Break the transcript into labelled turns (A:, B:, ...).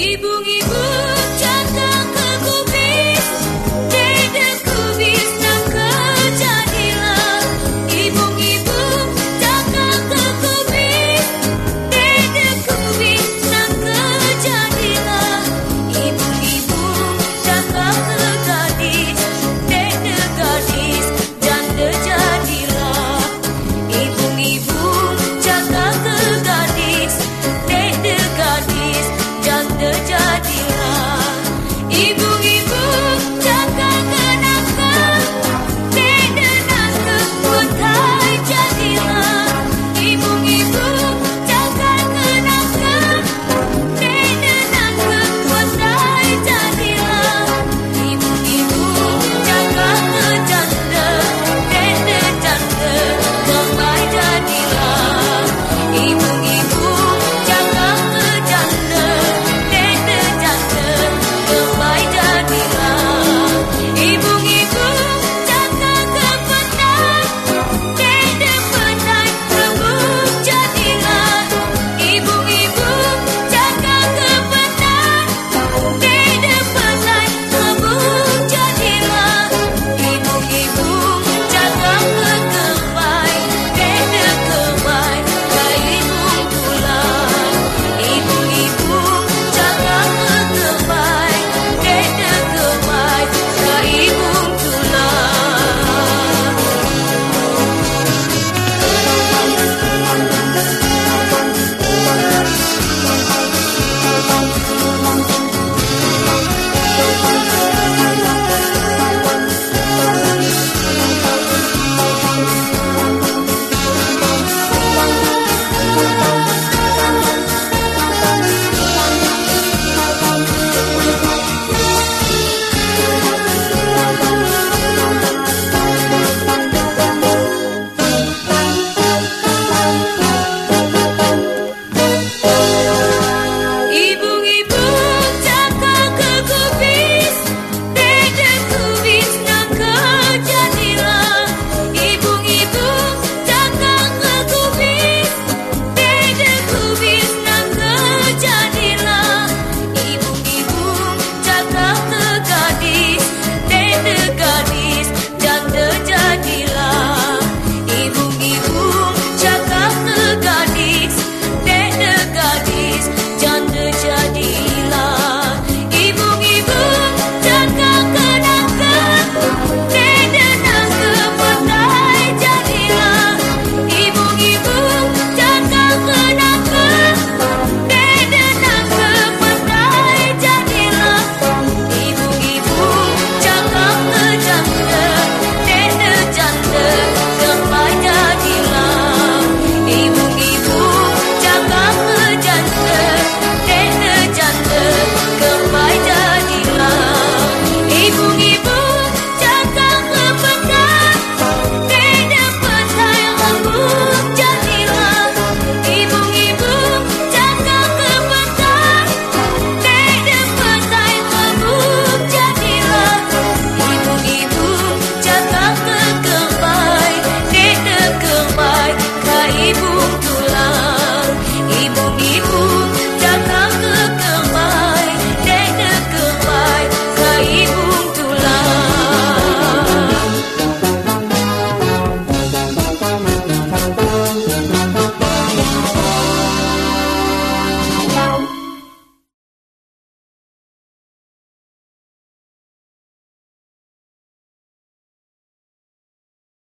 A: Ibu comigo.